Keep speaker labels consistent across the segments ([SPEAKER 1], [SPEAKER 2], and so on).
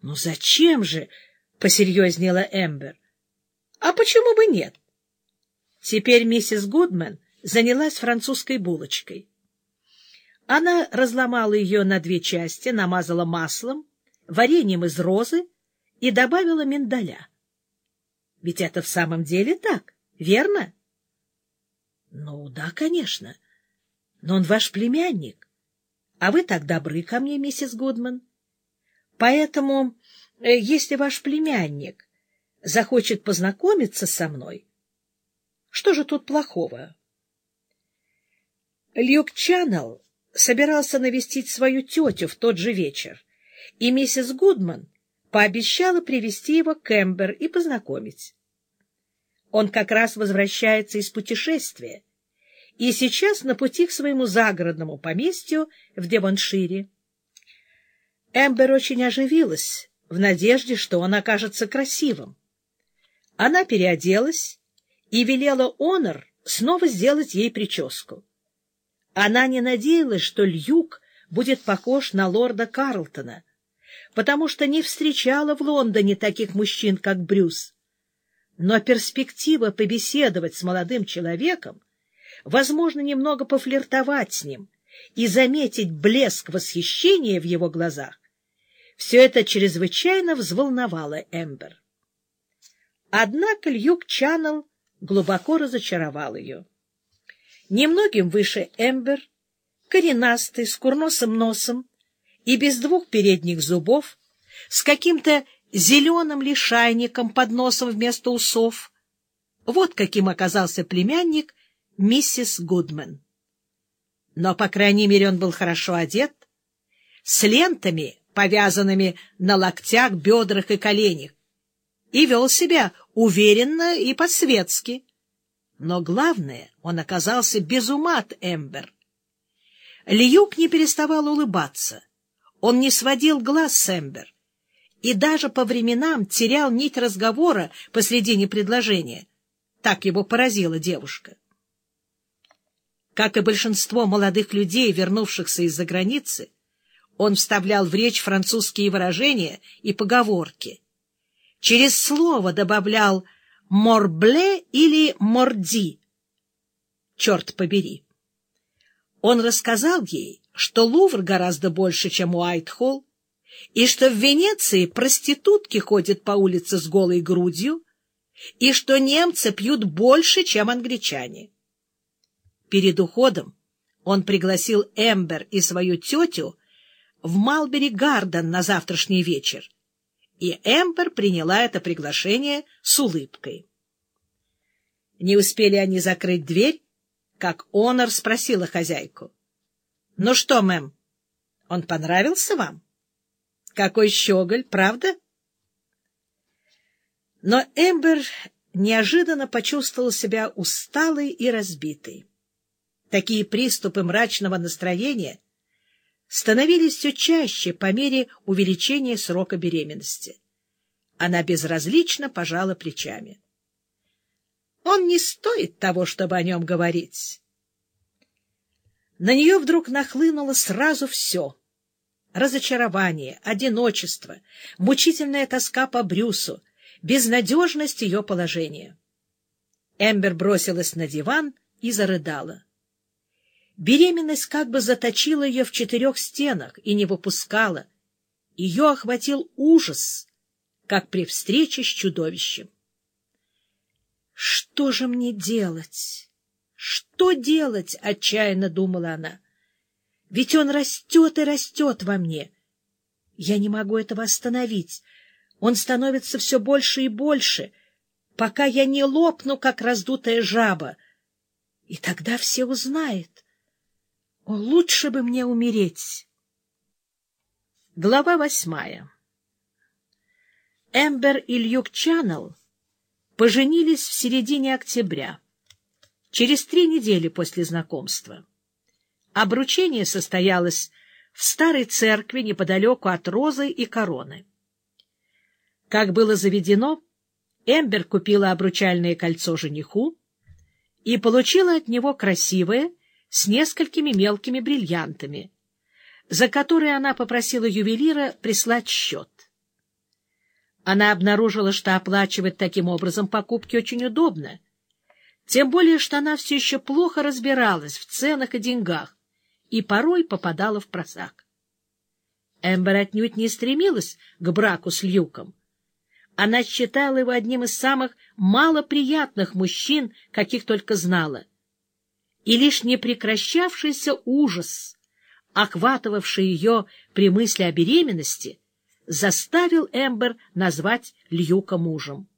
[SPEAKER 1] — Ну зачем же? — посерьезнела Эмбер. — А почему бы нет? Теперь миссис Гудман занялась французской булочкой. Она разломала ее на две части, намазала маслом, вареньем из розы и добавила миндаля. Ведь это в самом деле так, верно? — Ну, да, конечно. Но он ваш племянник. А вы так добры ко мне, миссис Гудман. Поэтому, э, если ваш племянник захочет познакомиться со мной, что же тут плохого? Люк Чаннелл собирался навестить свою тетю в тот же вечер, и миссис Гудман пообещала привести его к Эмбер и познакомить. Он как раз возвращается из путешествия и сейчас на пути к своему загородному поместью в Девоншире. Эмбер очень оживилась в надежде, что он окажется красивым. Она переоделась и велела Онор снова сделать ей прическу. Она не надеялась, что Льюк будет похож на лорда Карлтона, потому что не встречала в Лондоне таких мужчин, как Брюс. Но перспектива побеседовать с молодым человеком, возможно, немного пофлиртовать с ним и заметить блеск восхищения в его глазах, все это чрезвычайно взволновало Эмбер. Однако Льюк Чаннел глубоко разочаровал ее. Немногим выше Эмбер, коренастый, с курносым носом и без двух передних зубов, с каким-то зеленым лишайником под носом вместо усов. Вот каким оказался племянник миссис Гудман. Но, по крайней мере, он был хорошо одет, с лентами, повязанными на локтях, бедрах и коленях, и вел себя уверенно и по-светски. Но главное, он оказался без ума от Эмбер. Льюк не переставал улыбаться. Он не сводил глаз с Эмбер и даже по временам терял нить разговора посредине предложения. Так его поразила девушка. Как и большинство молодых людей, вернувшихся из-за границы, он вставлял в речь французские выражения и поговорки. Через слово добавлял «морбле» или «морди». Черт побери! Он рассказал ей, что Лувр гораздо больше, чем Уайтхолл, и что в Венеции проститутки ходят по улице с голой грудью, и что немцы пьют больше, чем англичане. Перед уходом он пригласил Эмбер и свою тетю в Малбери-Гарден на завтрашний вечер, и Эмбер приняла это приглашение с улыбкой. Не успели они закрыть дверь, как Онор спросила хозяйку. — Ну что, мэм, он понравился вам? — какой щеголь, правда? Но Эмбер неожиданно почувствовал себя усталой и разбитой. Такие приступы мрачного настроения становились все чаще по мере увеличения срока беременности. Она безразлично пожала плечами. Он не стоит того, чтобы о нем говорить. На нее вдруг нахлынуло сразу все — разочарование, одиночество, мучительная тоска по Брюсу, безнадежность ее положения. Эмбер бросилась на диван и зарыдала. Беременность как бы заточила ее в четырех стенах и не выпускала. Ее охватил ужас, как при встрече с чудовищем. «Что же мне делать? Что делать?» — отчаянно думала она. Ведь он растет и растет во мне. Я не могу этого остановить. Он становится все больше и больше, пока я не лопну, как раздутая жаба. И тогда все узнают. О, лучше бы мне умереть. Глава восьмая Эмбер и Льюк Чаннел поженились в середине октября, через три недели после знакомства. Обручение состоялось в старой церкви неподалеку от Розы и Короны. Как было заведено, Эмбер купила обручальное кольцо жениху и получила от него красивое с несколькими мелкими бриллиантами, за которые она попросила ювелира прислать счет. Она обнаружила, что оплачивать таким образом покупки очень удобно. Тем более, что она все еще плохо разбиралась в ценах и деньгах и порой попадала в просак. Эмбер отнюдь не стремилась к браку с Люком. Она считала его одним из самых малоприятных мужчин, каких только знала. И лишь непрекращавшийся ужас, охватывавший ее при мысли о беременности, заставил Эмбер назвать Льюка мужем.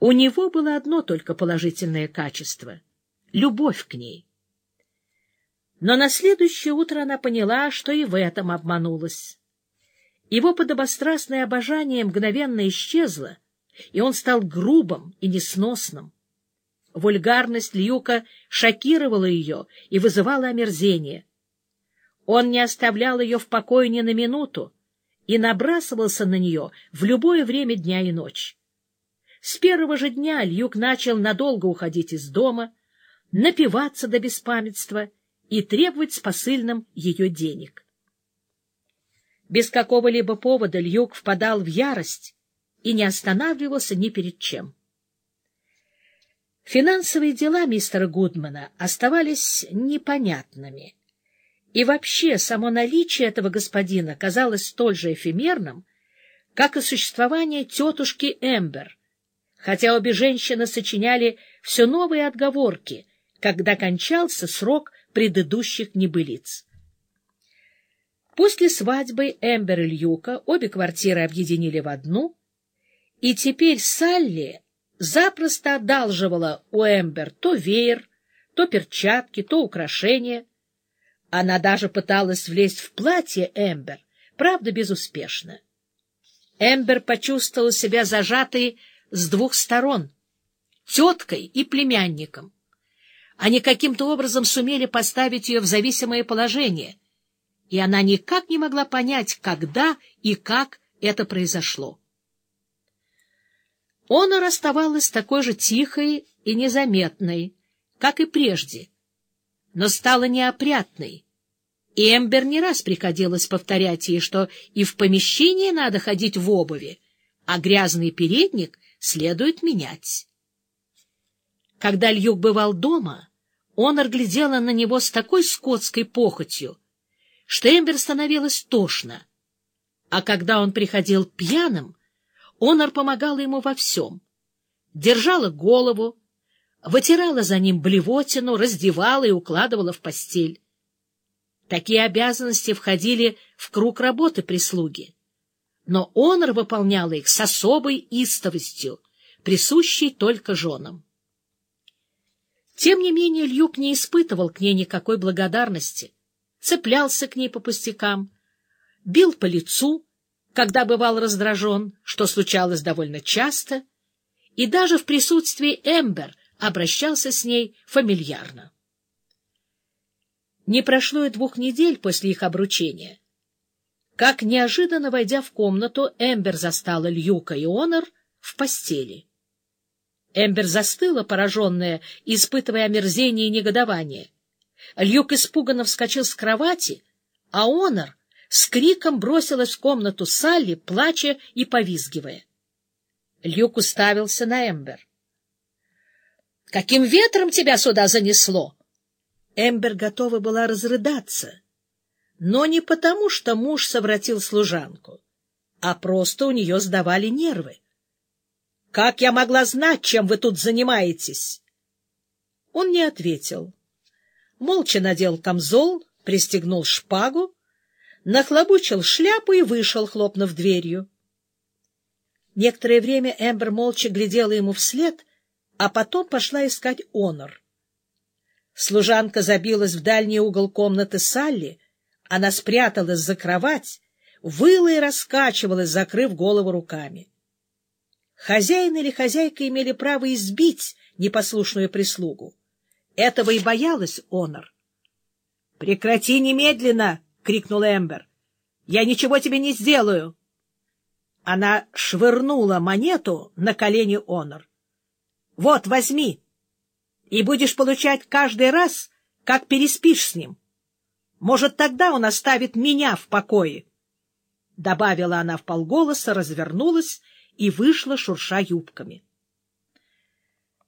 [SPEAKER 1] У него было одно только положительное качество — любовь к ней. Но на следующее утро она поняла, что и в этом обманулась. Его подобострастное обожание мгновенно исчезло, и он стал грубым и несносным. Вульгарность Льюка шокировала ее и вызывала омерзение. Он не оставлял ее в покое ни на минуту и набрасывался на нее в любое время дня и ночи. С первого же дня Льюк начал надолго уходить из дома, напиваться до беспамятства — и требовать с посыльным ее денег. Без какого-либо повода Льюк впадал в ярость и не останавливался ни перед чем. Финансовые дела мистера Гудмана оставались непонятными, и вообще само наличие этого господина казалось столь же эфемерным, как и существование тетушки Эмбер, хотя обе женщины сочиняли все новые отговорки, когда кончался срок предыдущих небылиц. После свадьбы Эмбер и Льюка обе квартиры объединили в одну, и теперь Салли запросто одалживала у Эмбер то веер, то перчатки, то украшения. Она даже пыталась влезть в платье Эмбер, правда, безуспешно. Эмбер почувствовала себя зажатой с двух сторон — теткой и племянником. Они каким-то образом сумели поставить ее в зависимое положение, и она никак не могла понять, когда и как это произошло. Она расставалась такой же тихой и незаметной, как и прежде, но стала неопрятной, и Эмбер не раз приходилось повторять ей, что и в помещении надо ходить в обуви, а грязный передник следует менять. Когда Льюк бывал дома, Онор глядела на него с такой скотской похотью, что Эмбер становилась тошно. А когда он приходил пьяным, Онор помогала ему во всем. Держала голову, вытирала за ним блевотину, раздевала и укладывала в постель. Такие обязанности входили в круг работы прислуги. Но Онор выполняла их с особой истовостью, присущей только женам. Тем не менее Льюк не испытывал к ней никакой благодарности, цеплялся к ней по пустякам, бил по лицу, когда бывал раздражен, что случалось довольно часто, и даже в присутствии Эмбер обращался с ней фамильярно. Не прошло и двух недель после их обручения. Как неожиданно войдя в комнату, Эмбер застала Льюка и Онор в постели. Эмбер застыла, пораженная, испытывая омерзение и негодование. Льюк испуганно вскочил с кровати, а Онор с криком бросилась в комнату Салли, плача и повизгивая. Льюк уставился на Эмбер. — Каким ветром тебя сюда занесло? Эмбер готова была разрыдаться, но не потому, что муж совратил служанку, а просто у нее сдавали нервы. Как я могла знать, чем вы тут занимаетесь? Он не ответил. Молча надел камзол, пристегнул шпагу, нахлобучил шляпу и вышел, хлопнув дверью. Некоторое время Эмбер молча глядела ему вслед, а потом пошла искать Онор. Служанка забилась в дальний угол комнаты Салли, она спряталась за кровать, выла и раскачивалась, закрыв голову руками. Хозяин или хозяйка имели право избить непослушную прислугу. Этого и боялась Онор. — Прекрати немедленно! — крикнул Эмбер. — Я ничего тебе не сделаю! Она швырнула монету на колени Онор. — Вот, возьми! И будешь получать каждый раз, как переспишь с ним. Может, тогда он оставит меня в покое. — добавила она вполголоса, развернулась и вышла, шурша юбками.